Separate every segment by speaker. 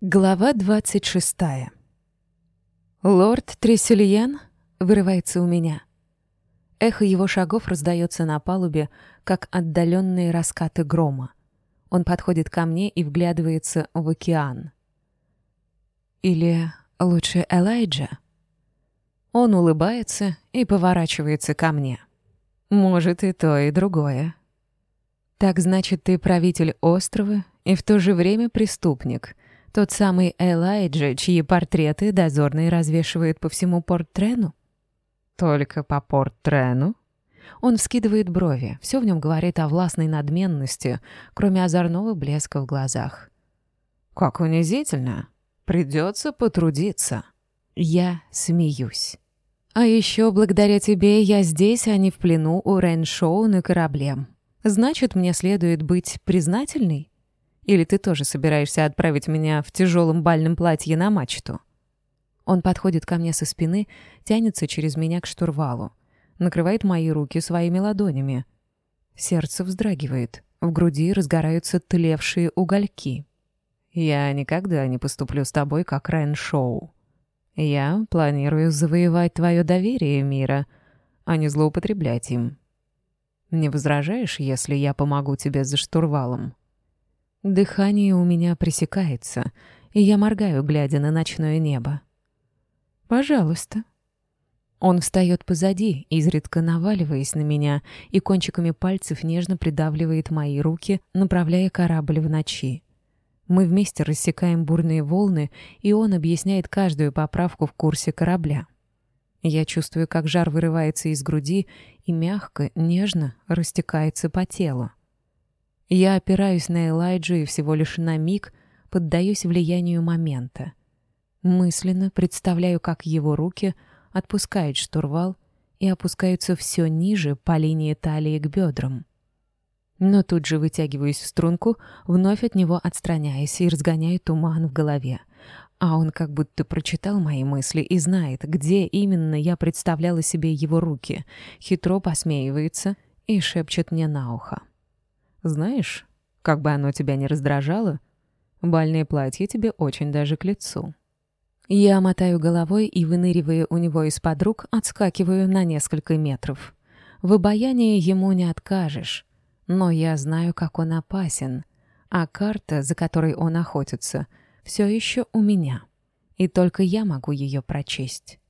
Speaker 1: Глава 26. «Лорд Тресельен?» — вырывается у меня. Эхо его шагов раздается на палубе, как отдаленные раскаты грома. Он подходит ко мне и вглядывается в океан. Или лучше Элайджа? Он улыбается и поворачивается ко мне. Может, и то, и другое. Так значит, ты правитель острова и в то же время преступник — тот самый Элайджа, чьи портреты дозорные развешивают по всему порт-трену? Только по порт-трену? Он вскидывает брови, все в нем говорит о властной надменности, кроме озорного блеска в глазах. «Как унизительно! Придется потрудиться!» Я смеюсь. «А еще благодаря тебе я здесь, а не в плену у Рэншоу на корабле. Значит, мне следует быть признательной?» Или ты тоже собираешься отправить меня в тяжелом бальном платье на мачту?» Он подходит ко мне со спины, тянется через меня к штурвалу, накрывает мои руки своими ладонями. Сердце вздрагивает, в груди разгораются тлевшие угольки. «Я никогда не поступлю с тобой, как Рэншоу. Я планирую завоевать твое доверие, Мира, а не злоупотреблять им. Не возражаешь, если я помогу тебе за штурвалом?» Дыхание у меня пресекается, и я моргаю, глядя на ночное небо. «Пожалуйста». Он встает позади, изредка наваливаясь на меня, и кончиками пальцев нежно придавливает мои руки, направляя корабль в ночи. Мы вместе рассекаем бурные волны, и он объясняет каждую поправку в курсе корабля. Я чувствую, как жар вырывается из груди и мягко, нежно растекается по телу. Я опираюсь на Элайджу и всего лишь на миг поддаюсь влиянию момента. Мысленно представляю, как его руки отпускают штурвал и опускаются все ниже по линии талии к бедрам. Но тут же вытягиваюсь в струнку, вновь от него отстраняясь и разгоняю туман в голове. А он как будто прочитал мои мысли и знает, где именно я представляла себе его руки, хитро посмеивается и шепчет мне на ухо. Знаешь, как бы оно тебя не раздражало, бальное платье тебе очень даже к лицу». Я мотаю головой и, выныривая у него из-под рук, отскакиваю на несколько метров. В обаянии ему не откажешь, но я знаю, как он опасен, а карта, за которой он охотится, все еще у меня, и только я могу ее прочесть.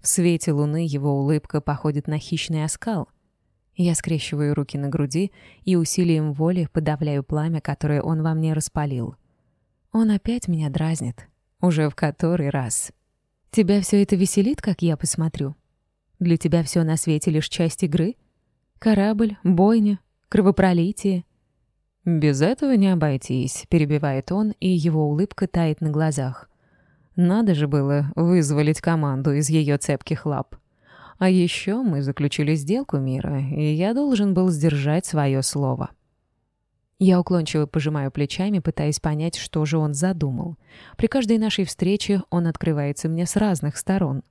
Speaker 1: В свете луны его улыбка походит на хищный оскал — я скрещиваю руки на груди и усилием воли подавляю пламя, которое он во мне распалил. Он опять меня дразнит. Уже в который раз. Тебя все это веселит, как я посмотрю? Для тебя все на свете лишь часть игры? Корабль, бойня, кровопролитие? Без этого не обойтись, перебивает он, и его улыбка тает на глазах. Надо же было вызволить команду из ее цепких лап. А еще мы заключили сделку мира, и я должен был сдержать свое слово. Я уклончиво пожимаю плечами, пытаясь понять, что же он задумал. При каждой нашей встрече он открывается мне с разных сторон.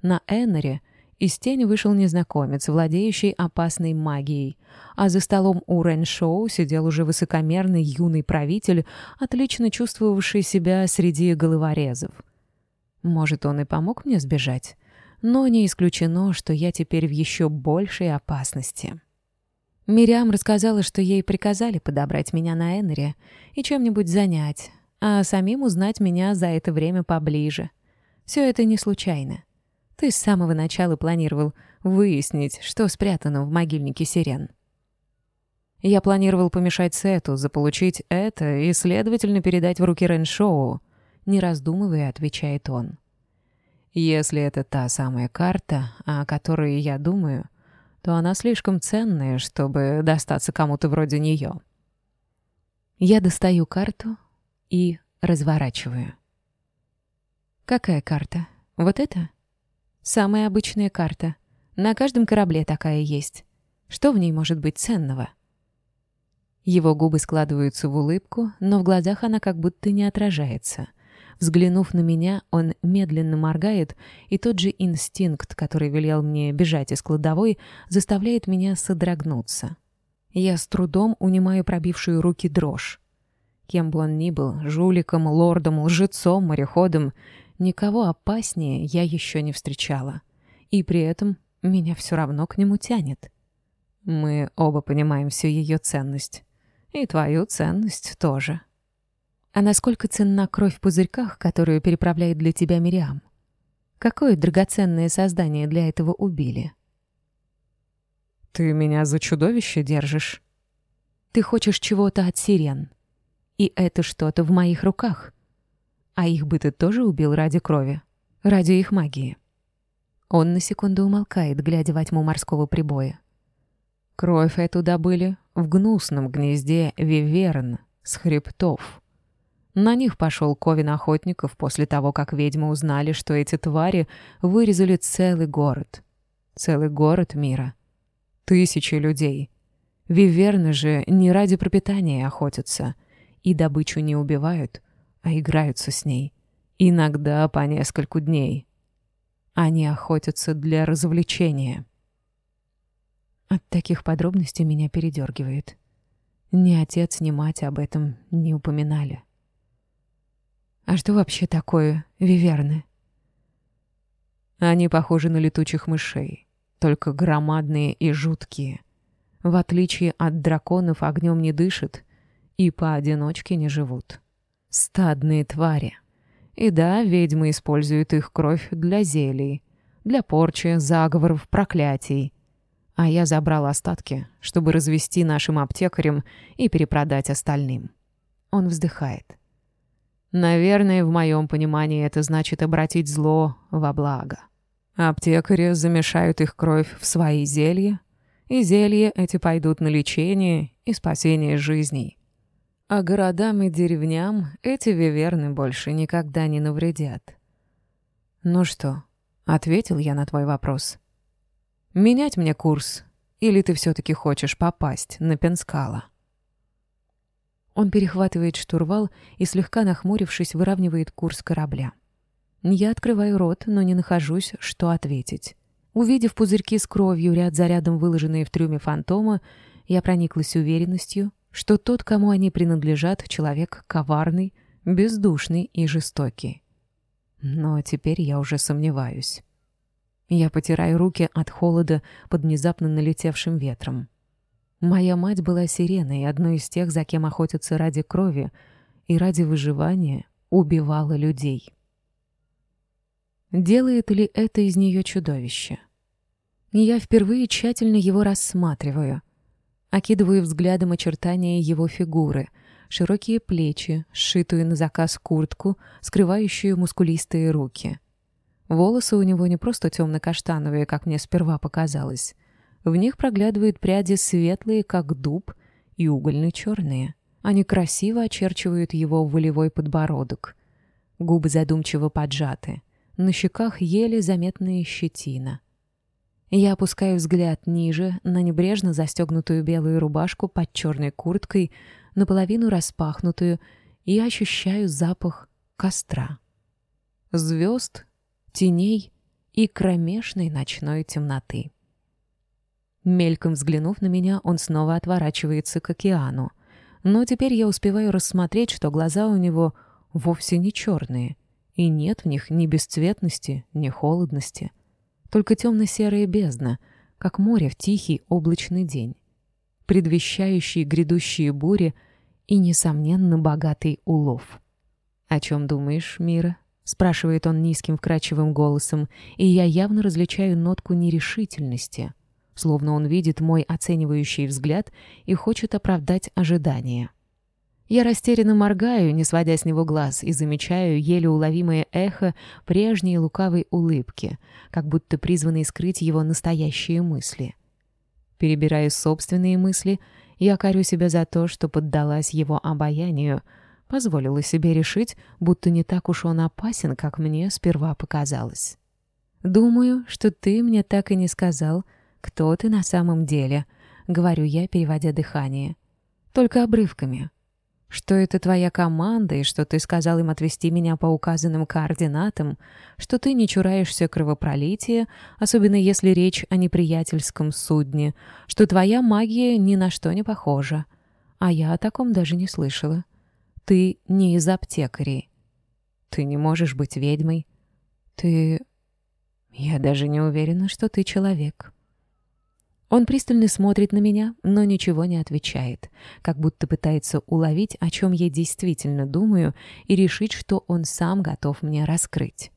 Speaker 1: На Эннере из тени вышел незнакомец, владеющий опасной магией, а за столом у рен сидел уже высокомерный юный правитель, отлично чувствовавший себя среди головорезов. Может, он и помог мне сбежать? но не исключено, что я теперь в еще большей опасности. Мириам рассказала, что ей приказали подобрать меня на Эннере и чем-нибудь занять, а самим узнать меня за это время поближе. Все это не случайно. Ты с самого начала планировал выяснить, что спрятано в могильнике сирен. Я планировал помешать Сету, заполучить это и, следовательно, передать в руки Реншоу, не раздумывая, отвечает он. — если это та самая карта, о которой я думаю, то она слишком ценная, чтобы достаться кому-то вроде нее. Я достаю карту и разворачиваю. Какая карта? Вот эта? Самая обычная карта. На каждом корабле такая есть. Что в ней может быть ценного? Его губы складываются в улыбку, но в глазах она как будто не отражается — взглянув на меня, он медленно моргает, и тот же инстинкт, который велел мне бежать из кладовой, заставляет меня содрогнуться. Я с трудом унимаю пробившую руки дрожь. Кем бы он ни был, жуликом, лордом, лжецом, мореходом, никого опаснее я еще не встречала. И при этом меня все равно к нему тянет. Мы оба понимаем всю ее ценность. И твою ценность тоже. А насколько ценна кровь в пузырьках, которую переправляет для тебя Мириам? Какое драгоценное создание для этого убили?
Speaker 2: Ты меня за чудовище держишь?
Speaker 1: Ты хочешь чего-то от сирен. И это что-то в моих руках. А их бы ты тоже убил ради крови, ради их магии. Он на секунду умолкает, глядя во тьму морского прибоя. Кровь эту добыли в гнусном гнезде Виверн с хребтов. На них пошел ковен охотников после того, как ведьмы узнали, что эти твари вырезали целый город. Целый город мира. Тысячи людей. Виверны же не ради пропитания охотятся. И добычу не убивают, а играются с ней. Иногда по нескольку дней. Они охотятся для развлечения. От таких подробностей А что вообще такое виверны? Они похожи на летучих мышей, только громадные и жуткие. В отличие от драконов огнем не дышат и поодиночке не живут. Стадные твари. И да, ведьмы используют их кровь для зелий, для порчи, заговоров, проклятий. А я забрал остатки, чтобы развести нашим аптекарям и перепродать остальным. Он вздыхает. Наверное, в моем понимании это значит обратить зло во благо. Аптекари замешают их кровь в свои зелья, и зелья эти пойдут на лечение и спасение жизней. А городам и деревням эти виверны больше никогда не навредят. «Ну что?» — ответил я на твой вопрос. «Менять мне курс? Или ты все-таки хочешь попасть на Пенскала?» Он перехватывает штурвал и слегка нахмурившись выравнивает курс корабля. Я открываю рот, но не нахожусь, что ответить. Увидев пузырьки с кровью ряд за рядом выложенные в трюме фантома, я прониклась уверенностью, что тот, кому они принадлежат, человек коварный, бездушный и жестокий. Но теперь я уже сомневаюсь. Я потираю руки от холода под внезапно налетевшим ветром. Моя мать была сиреной, одной из тех, за кем охотятся ради крови и ради выживания убивала людей. Делает ли это из нее чудовище? Я впервые тщательно его рассматриваю. Окидываю взглядом очертания его фигуры, широкие плечи, сшитую на заказ куртку, скрывающую мускулистые руки. Волосы у него не просто темно-каштановые, как мне сперва показалось, в них проглядывают пряди светлые, как дуб, и угольно-черные. Они красиво очерчивают его волевой подбородок. Губы задумчиво поджаты. На щеках еле заметная щетина. Я опускаю взгляд ниже, на небрежно застегнутую белую рубашку под черной курткой, наполовину распахнутую, и ощущаю запах костра. Звезд, теней и кромешной ночной темноты. Мельком взглянув на меня, он снова отворачивается к океану. Но теперь я успеваю рассмотреть, что глаза у него вовсе не черные, и нет в них ни бесцветности, ни холодности. Только темно-серая бездна, как море в тихий облачный день, предвещающий грядущие бури и, несомненно, богатый улов. «О чем думаешь, Мира?» — спрашивает он низким вкрачивым голосом, и я явно различаю нотку нерешительности — словно он видит мой оценивающий взгляд и хочет оправдать ожидания. Я растерянно моргаю, не сводя с него глаз, и замечаю еле уловимое эхо прежней лукавой улыбки, как будто призванной скрыть его настоящие мысли. Перебирая собственные мысли, я корю себя за то, что поддалась его обаянию, позволила себе решить, будто не так уж он опасен, как мне сперва показалось. «Думаю, что ты мне так и не сказал», кто ты на самом деле», — говорю я, переводя дыхание. «Только обрывками. Что это твоя команда, и что ты сказал им отвести меня по указанным координатам, что ты не чураешься кровопролития, особенно если речь о неприятельском судне, что твоя магия ни на что не похожа. А я о таком даже не слышала. Ты не из аптекарей. Ты не можешь быть ведьмой. Ты... Я даже не уверена, что ты человек». Он пристально смотрит на меня, но ничего не отвечает, как будто пытается уловить, о чем я действительно думаю, и решить, что он сам готов мне раскрыть.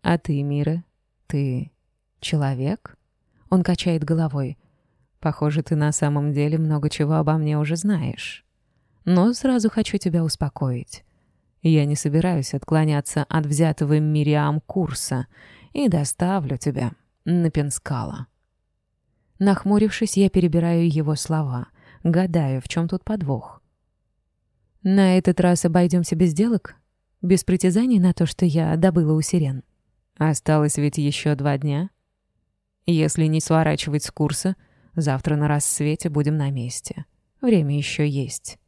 Speaker 1: «А ты, Мира, ты человек?» Он качает головой. «Похоже, ты на самом деле много чего обо мне уже знаешь. Но сразу хочу тебя успокоить. Я не собираюсь отклоняться от взятого Мириам курса и доставлю тебя на Пенскала». Нахмурившись, я перебираю его слова, гадаю, в чем тут подвох. «На этот раз обойдемся без сделок? Без притязаний на то, что я добыла у сирен? Осталось ведь еще два дня. Если не сворачивать с курса, завтра на рассвете будем на месте. Время еще есть».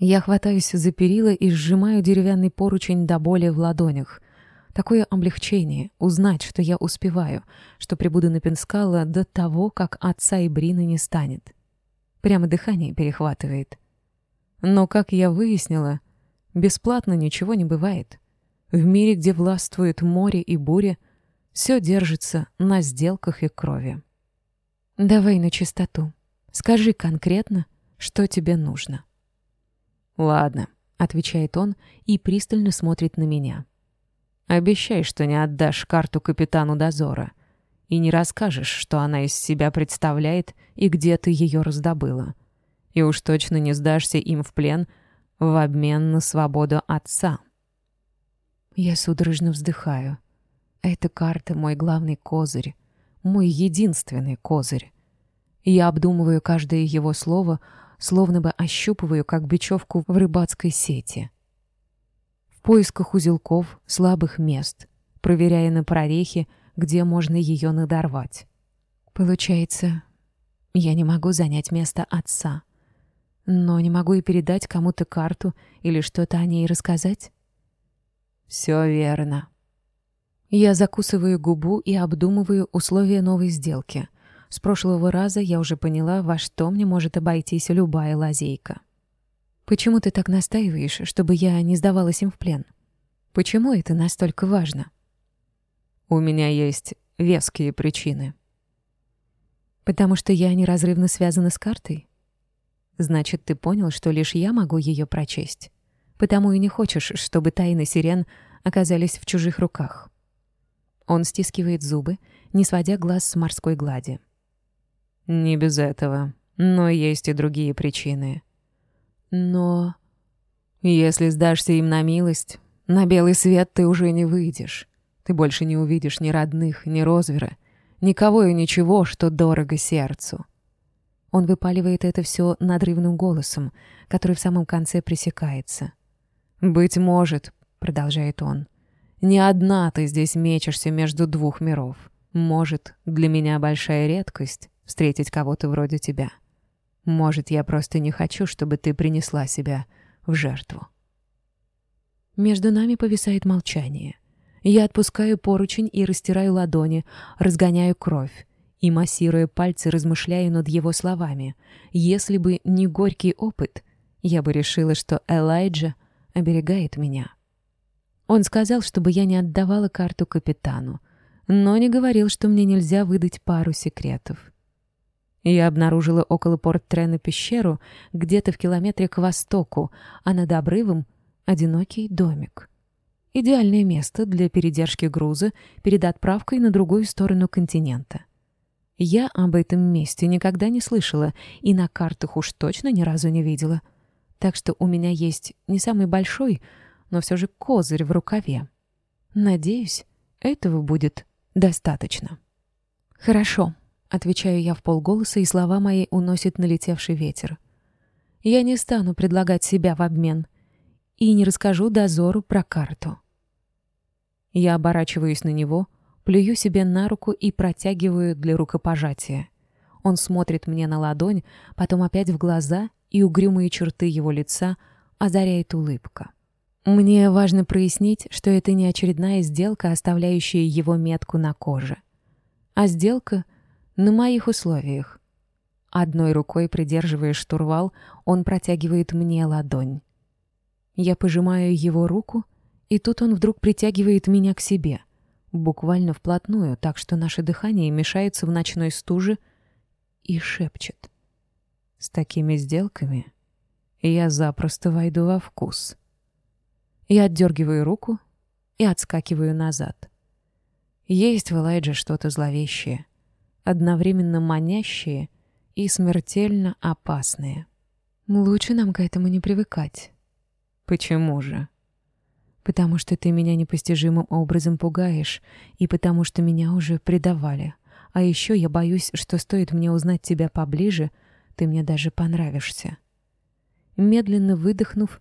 Speaker 1: Я хватаюсь за перила и сжимаю деревянный поручень до боли в ладонях — Такое облегчение — узнать, что я успеваю, что прибуду на Пенскала до того, как отца и Брины не станет. Прямо дыхание перехватывает. Но, как я выяснила, бесплатно ничего не бывает. В мире, где властвует море и буря, все держится на сделках и крови. «Давай на чистоту. Скажи конкретно, что тебе нужно». «Ладно», — отвечает он и пристально смотрит на меня. Обещай, что не отдашь карту капитану дозора. И не расскажешь, что она из себя представляет и где ты ее раздобыла. И уж точно не сдашься им в плен в обмен на свободу отца. Я судорожно вздыхаю. Эта карта — мой главный козырь, мой единственный козырь. Я обдумываю каждое его слово, словно бы ощупываю, как бечевку в рыбацкой сети поисках узелков, слабых мест, проверяя на прорехи, где можно ее надорвать. Получается, я не могу занять место отца, но не могу и передать кому-то карту или что-то о ней рассказать? Все верно. Я закусываю губу и обдумываю условия новой сделки. С прошлого раза я уже поняла, во что мне может обойтись любая лазейка. Почему ты так настаиваешь, чтобы я не сдавалась им в плен? Почему это настолько важно? У меня есть веские причины. Потому что я неразрывно связана с картой? Значит, ты понял, что лишь я могу ее прочесть. Потому и не хочешь, чтобы тайны сирен оказались в чужих руках. Он стискивает зубы, не сводя глаз с морской глади. Не без этого, но есть и другие причины. Но если сдашься им на милость, на белый свет ты уже не выйдешь. Ты больше не увидишь ни родных, ни Розвера, никого и ничего, что дорого сердцу. Он выпаливает это все надрывным голосом, который в самом конце пресекается. «Быть может», — продолжает он, — «не одна ты здесь мечешься между двух миров. Может, для меня большая редкость встретить кого-то вроде тебя». Может, я просто не хочу, чтобы ты принесла себя в жертву. Между нами повисает молчание. Я отпускаю поручень и растираю ладони, разгоняю кровь и, массируя пальцы, размышляю над его словами. Если бы не горький опыт, я бы решила, что Элайджа оберегает меня. Он сказал, чтобы я не отдавала карту капитану, но не говорил, что мне нельзя выдать пару секретов. Я обнаружила около Порт-Трена пещеру, где-то в километре к востоку, а над обрывом — одинокий домик. Идеальное место для передержки груза перед отправкой на другую сторону континента. Я об этом месте никогда не слышала и на картах уж точно ни разу не видела. Так что у меня есть не самый большой, но все же козырь в рукаве. Надеюсь, этого будет достаточно. Хорошо отвечаю я в полголоса, и слова мои уносит налетевший ветер. Я не стану предлагать себя в обмен и не расскажу дозору про карту. Я оборачиваюсь на него, плюю себе на руку и протягиваю для рукопожатия. Он смотрит мне на ладонь, потом опять в глаза, и угрюмые черты его лица озаряет улыбка. Мне важно прояснить, что это не очередная сделка, оставляющая его метку на коже, а сделка — на моих условиях. Одной рукой, придерживая штурвал, он протягивает мне ладонь. Я пожимаю его руку, и тут он вдруг притягивает меня к себе, буквально вплотную, так что наше дыхание мешается в ночной стуже, и шепчет. С такими сделками я запросто войду во вкус. Я отдергиваю руку и отскакиваю назад. Есть в Элайдже что-то зловещее, одновременно манящие и смертельно опасные. Лучше нам к этому не привыкать.
Speaker 2: Почему же?
Speaker 1: Потому что ты меня непостижимым образом пугаешь, и потому что меня уже предавали. А еще я боюсь, что стоит мне узнать тебя поближе, ты мне даже понравишься. Медленно выдохнув,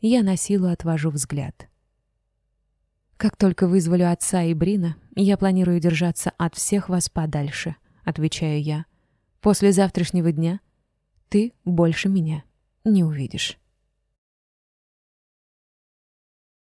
Speaker 1: я на силу отвожу взгляд. Как только вызволю отца и Брина, я планирую держаться от всех вас подальше, отвечаю я. После завтрашнего дня ты больше меня не увидишь.